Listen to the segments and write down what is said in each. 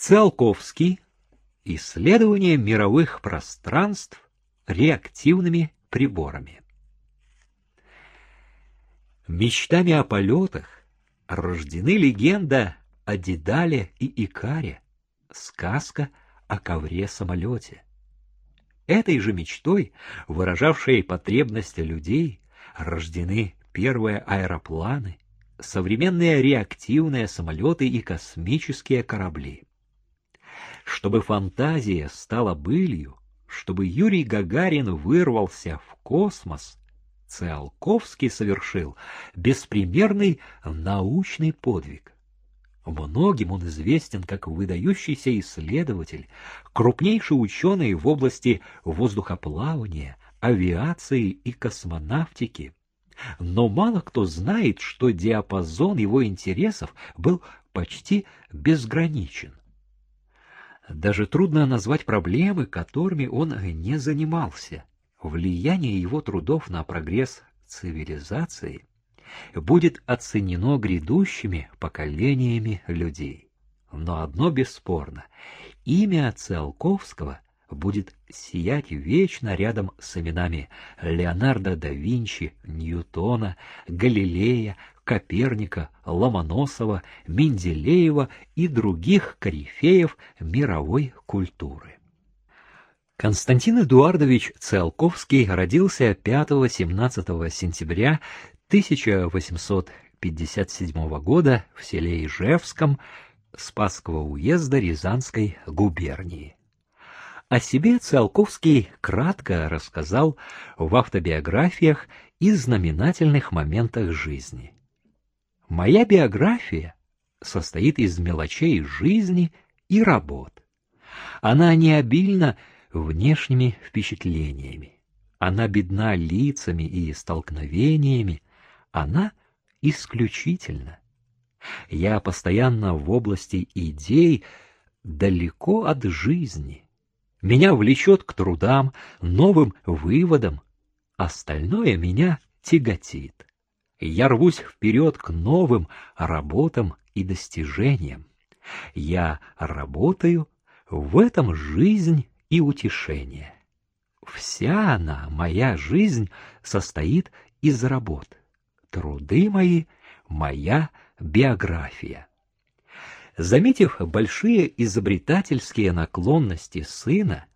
Циолковский. Исследование мировых пространств реактивными приборами. Мечтами о полетах рождены легенда о Дедале и Икаре, сказка о ковре-самолете. Этой же мечтой, выражавшей потребности людей, рождены первые аэропланы, современные реактивные самолеты и космические корабли. Чтобы фантазия стала былью, чтобы Юрий Гагарин вырвался в космос, Циолковский совершил беспримерный научный подвиг. Многим он известен как выдающийся исследователь, крупнейший ученый в области воздухоплавания, авиации и космонавтики. Но мало кто знает, что диапазон его интересов был почти безграничен. Даже трудно назвать проблемы, которыми он не занимался. Влияние его трудов на прогресс цивилизации будет оценено грядущими поколениями людей. Но одно бесспорно — имя Циолковского будет сиять вечно рядом с именами Леонардо да Винчи, Ньютона, Галилея, Коперника, Ломоносова, Менделеева и других корифеев мировой культуры. Константин Эдуардович Циолковский родился 5-17 сентября 1857 года в селе Ижевском Спасского уезда Рязанской губернии. О себе Циолковский кратко рассказал в автобиографиях и знаменательных моментах жизни. Моя биография состоит из мелочей жизни и работ. Она не обильна внешними впечатлениями. Она бедна лицами и столкновениями, она исключительна. Я постоянно в области идей, далеко от жизни. Меня влечет к трудам, новым выводам. Остальное меня тяготит. Я рвусь вперед к новым работам и достижениям. Я работаю, в этом жизнь и утешение. Вся она, моя жизнь, состоит из работ труды мои, моя биография. Заметив большие изобретательские наклонности сына,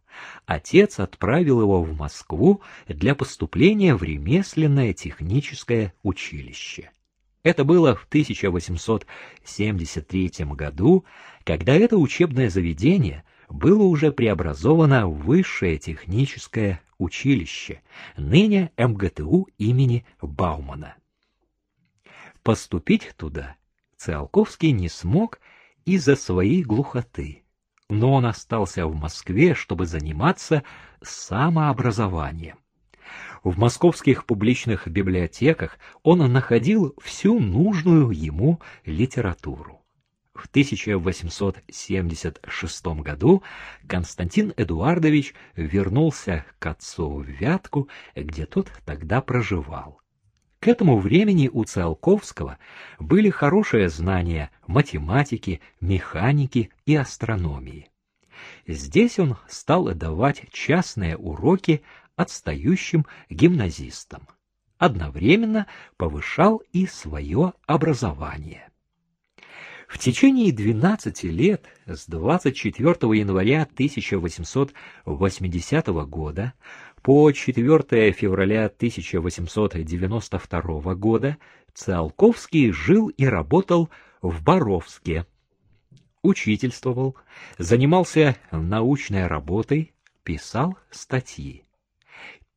отец отправил его в Москву для поступления в ремесленное техническое училище. Это было в 1873 году, когда это учебное заведение было уже преобразовано в высшее техническое училище, ныне МГТУ имени Баумана. Поступить туда Циолковский не смог из-за своей глухоты, но он остался в Москве, чтобы заниматься самообразованием. В московских публичных библиотеках он находил всю нужную ему литературу. В 1876 году Константин Эдуардович вернулся к отцу в Вятку, где тот тогда проживал. К этому времени у Циолковского были хорошие знания математики, механики и астрономии. Здесь он стал давать частные уроки отстающим гимназистам. Одновременно повышал и свое образование. В течение 12 лет, с 24 января 1880 года по 4 февраля 1892 года Циолковский жил и работал в Боровске. Учительствовал, занимался научной работой, писал статьи.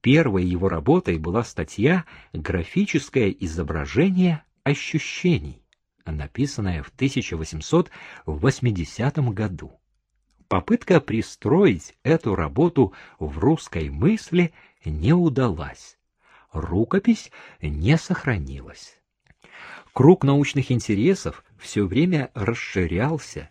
Первой его работой была статья «Графическое изображение ощущений», написанная в 1880 году. Попытка пристроить эту работу в русской мысли не удалась. Рукопись не сохранилась. Круг научных интересов все время расширялся.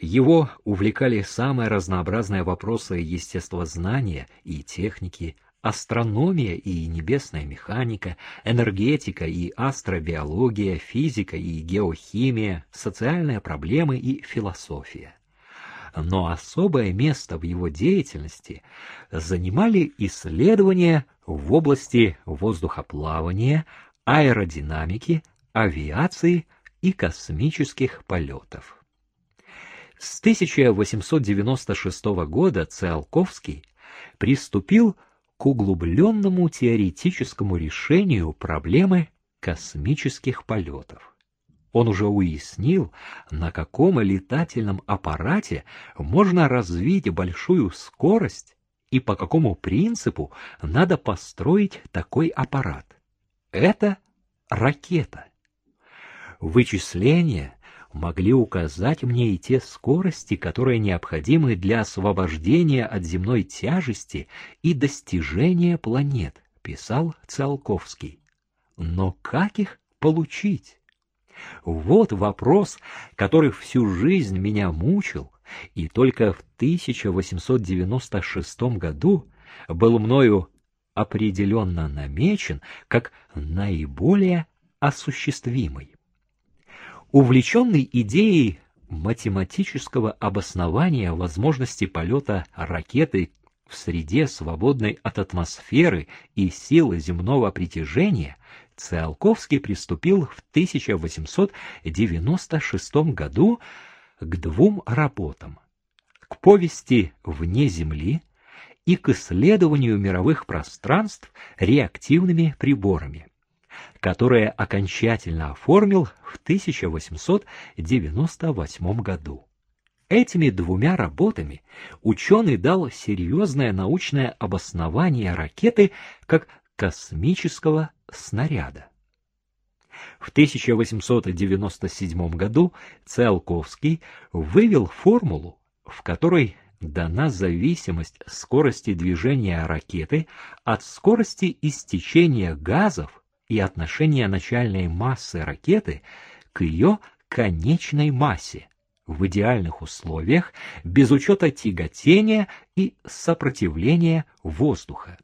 Его увлекали самые разнообразные вопросы естествознания и техники, астрономия и небесная механика, энергетика и астробиология, физика и геохимия, социальные проблемы и философия. Но особое место в его деятельности занимали исследования в области воздухоплавания, аэродинамики, авиации и космических полетов. С 1896 года Циолковский приступил к углубленному теоретическому решению проблемы космических полетов. Он уже уяснил, на каком летательном аппарате можно развить большую скорость и по какому принципу надо построить такой аппарат. Это ракета. Вычисления могли указать мне и те скорости, которые необходимы для освобождения от земной тяжести и достижения планет, писал Циолковский. Но как их получить? Вот вопрос, который всю жизнь меня мучил, и только в 1896 году был мною определенно намечен как наиболее осуществимый. Увлеченный идеей математического обоснования возможности полета ракеты в среде, свободной от атмосферы и силы земного притяжения, Циолковский приступил в 1896 году к двум работам — к повести «Вне Земли» и к исследованию мировых пространств реактивными приборами которое окончательно оформил в 1898 году. Этими двумя работами ученый дал серьезное научное обоснование ракеты как космического снаряда. В 1897 году Циолковский вывел формулу, в которой дана зависимость скорости движения ракеты от скорости истечения газов и отношение начальной массы ракеты к ее конечной массе в идеальных условиях без учета тяготения и сопротивления воздуха.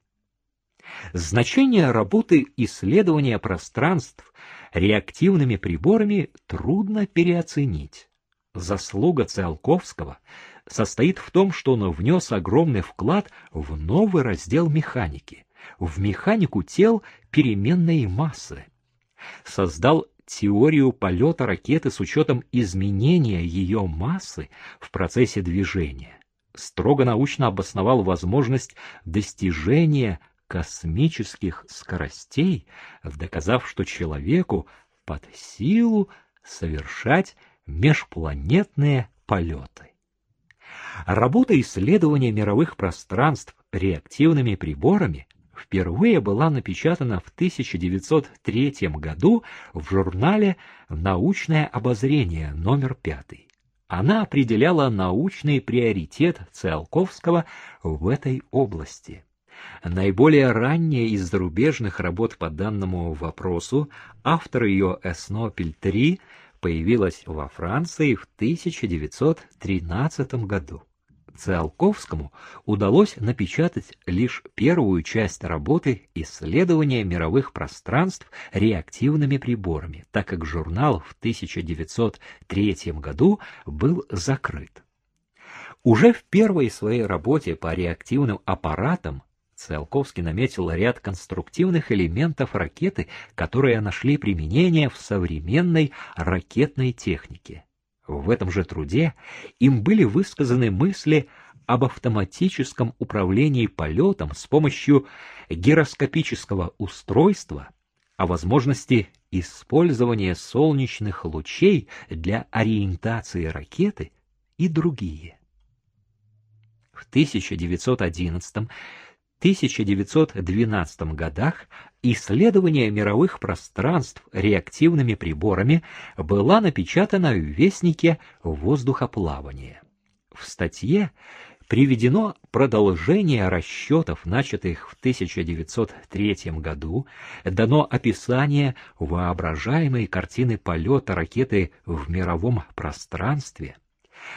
Значение работы исследования пространств реактивными приборами трудно переоценить. Заслуга Циолковского состоит в том, что он внес огромный вклад в новый раздел механики, в механику тел переменной массы. Создал теорию полета ракеты с учетом изменения ее массы в процессе движения. Строго научно обосновал возможность достижения космических скоростей, доказав, что человеку под силу совершать межпланетные полеты. Работа исследования мировых пространств реактивными приборами впервые была напечатана в 1903 году в журнале «Научное обозрение» номер 5. Она определяла научный приоритет Циолковского в этой области. Наиболее ранняя из зарубежных работ по данному вопросу, автор ее Эснопель-3, появилась во Франции в 1913 году. Циолковскому удалось напечатать лишь первую часть работы «Исследование мировых пространств реактивными приборами», так как журнал в 1903 году был закрыт. Уже в первой своей работе по реактивным аппаратам Циолковский наметил ряд конструктивных элементов ракеты, которые нашли применение в современной ракетной технике. В этом же труде им были высказаны мысли об автоматическом управлении полетом с помощью гироскопического устройства, о возможности использования солнечных лучей для ориентации ракеты и другие. В 1911 1912 годах исследование мировых пространств реактивными приборами была напечатана в Вестнике воздухоплавания. В статье приведено продолжение расчетов, начатых в 1903 году, дано описание воображаемой картины полета ракеты в мировом пространстве –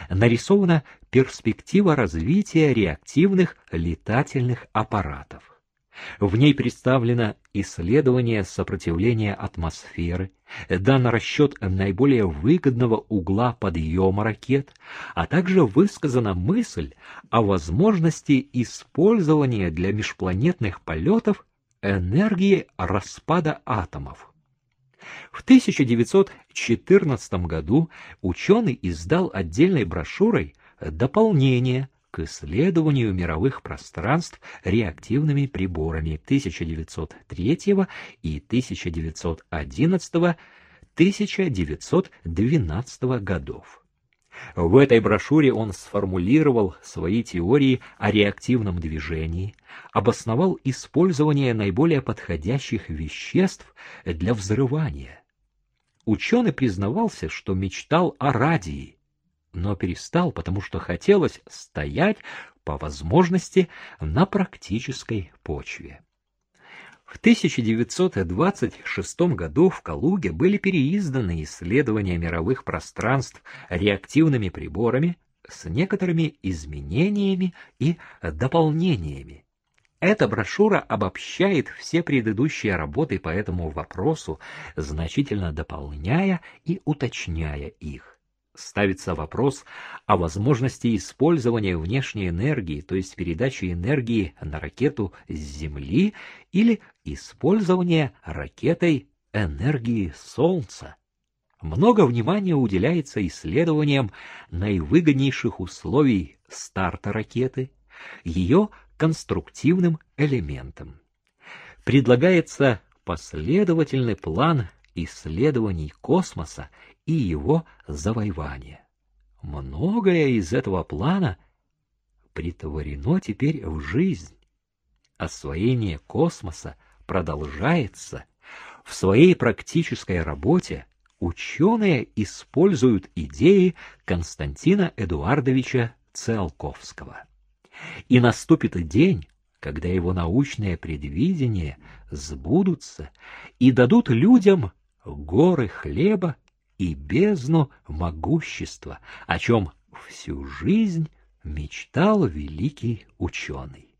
нарисована перспектива развития реактивных летательных аппаратов. В ней представлено исследование сопротивления атмосферы, дан расчет наиболее выгодного угла подъема ракет, а также высказана мысль о возможности использования для межпланетных полетов энергии распада атомов. В 1914 году ученый издал отдельной брошюрой дополнение к исследованию мировых пространств реактивными приборами 1903 и 1911-1912 годов. В этой брошюре он сформулировал свои теории о реактивном движении, обосновал использование наиболее подходящих веществ для взрывания. Ученый признавался, что мечтал о радии, но перестал, потому что хотелось стоять, по возможности, на практической почве. В 1926 году в Калуге были переизданы исследования мировых пространств реактивными приборами с некоторыми изменениями и дополнениями. Эта брошюра обобщает все предыдущие работы по этому вопросу, значительно дополняя и уточняя их ставится вопрос о возможности использования внешней энергии, то есть передачи энергии на ракету с Земли или использования ракетой энергии Солнца. Много внимания уделяется исследованиям наивыгоднейших условий старта ракеты, ее конструктивным элементам. Предлагается последовательный план исследований космоса и его завоевания. Многое из этого плана притворено теперь в жизнь. Освоение космоса продолжается. В своей практической работе ученые используют идеи Константина Эдуардовича Циолковского. И наступит день, когда его научные предвидения сбудутся и дадут людям горы хлеба и бездну могущества, о чем всю жизнь мечтал великий ученый.